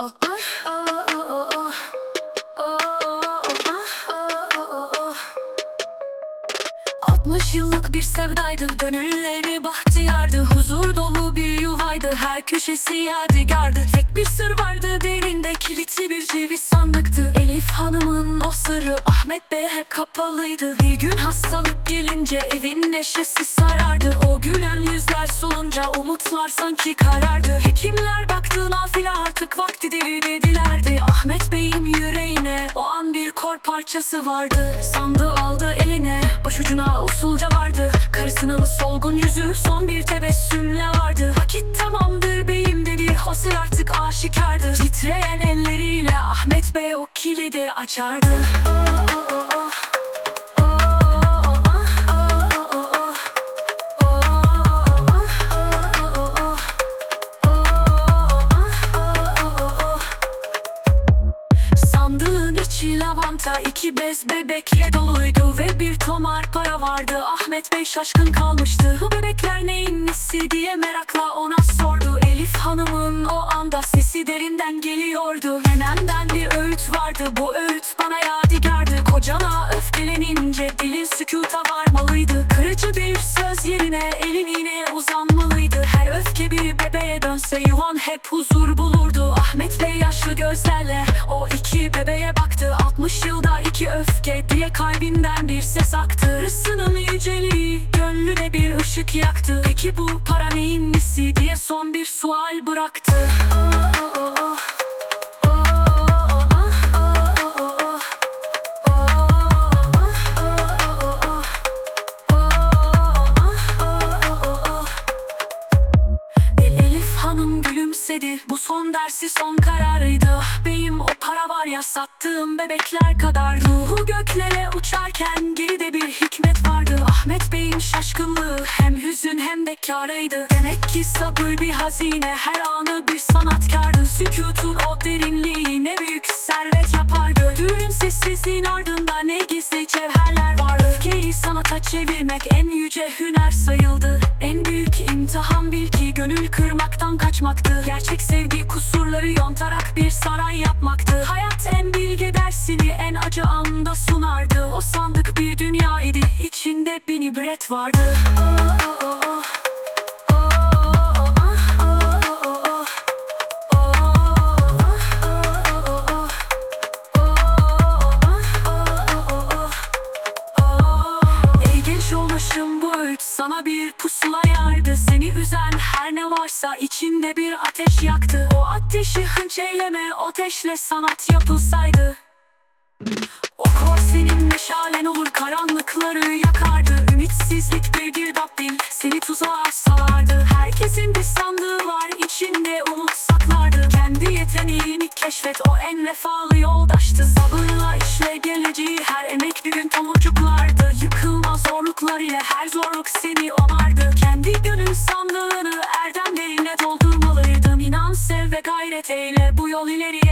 Oh, oh, oh, oh, oh. Oh, oh, oh, oh, oh. 60 yıllık bir sevdaydı Gönülleri bahtiyardı Huzur dolu bir yuvaydı Her köşesi yadigardı Tek bir sır vardı derinde Kilitli bir ceviz sandıktı Elif Hanım'ın o sırrı Ahmet Bey hep kapalıydı Bir gün hastalık gelince Evin neşesi sarardı O gülen yüzler solunca Umutlar sanki karardı Hekimler artık vaktidir dedilerdi Ahmet Bey'in yüreğine O an bir kor parçası vardı. Sandı aldı eline Başucuna usulca vardı. Karısının solgun yüzü son bir tebessümle vardı. Vakit tamamdır beyim dedi Hosel artık aşikardı Titreyen elleriyle Ahmet Bey o kilidi açardı iki bez bebekle doluydu Ve bir tomar para vardı. Ahmet Bey şaşkın kalmıştı. Bu bebekler neyin nesi diye merakla ona sordu. Elif Hanım'ın o anda sesi derinden geliyordu. Nenemden bir öğüt vardı. Bu öğüt bana yadigardı. Kocana öfkelenince dilin sükuta varmalıydı. Kırıcı bir söz yerine elin yine uzanmalıydı. Her öfke bir bebeğe dönse yuvan hep huzur bulurdu. Ahmet Bey yaşlı gözlerle o iki bebeğe baktı. 60 yılda iki öfke diye kalbinden bir ses aktı. Hırsının yüceliği gönlüne bir ışık yaktı. Peki bu para neyin nesi diye son bir sual bıraktı. Oh, oh, Hanım gülümsedi. Bu son dersi son kararıydı. Ah O para var ya sattığım bebekler kadar. Ruhu göklere uçarken geride bir hikmet vardı. Ahmet Bey'in şaşkınlığı hem hüzün hem de karıydı Demek ki sabır bir hazine her anı bir sanatkardı. Sükutun o derinliği ne büyük servet yapardı Düğün sessizliğin ardında ne gizli cevherler var Öfkeyi sanata çevirmek en yüce hüner sayıldı. En büyük imtihan bil ki gönül kırmaktan kaçmaktı. Gerçek sevgi kusurları yontarak bir saray yapmaktı Hayat en bilge dersini en acı anda sunardı. O sandık bir dünya idi içinde bin ibret vardı. Oh, oh, oh, oh. Bu öğüt sana bir pusula yardı. Seni üzen her ne varsa içinde bir ateş yaktı. O ateşi hınç eyleme o ateşle sanat yapılsaydı. O kor senin meşalen olur karanlıkları yakardı. Ümitsizlik bir girdap değil seni tuzağa salardı Herkesin bir sandığı var içinde umut saklardı. Kendi yeteneğini keşfet o en vefalı yoldaştı. Sabırla işle geleceği her emek bir gün tomurcuklardı. Yıkılmaz zorluklar ile her zorluk seni sandığını Gayret eyle bu yol ileri.